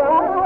Thank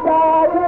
Bye.